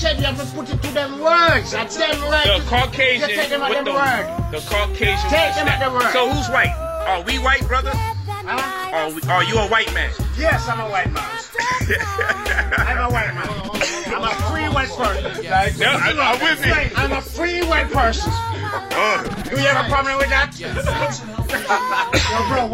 said you have to put it to them words. That's them right. The Caucasian take them at with them the, word. the Caucasian Take them at the word. So who's white? Are we white, brother? Huh? Are, we, are you a white man? Yes, I'm a white man. I'm a white man. I'm a free white person. No, I, I'm with you. I'm a free white person. Uh. Do you have a problem with that? Yo, bro,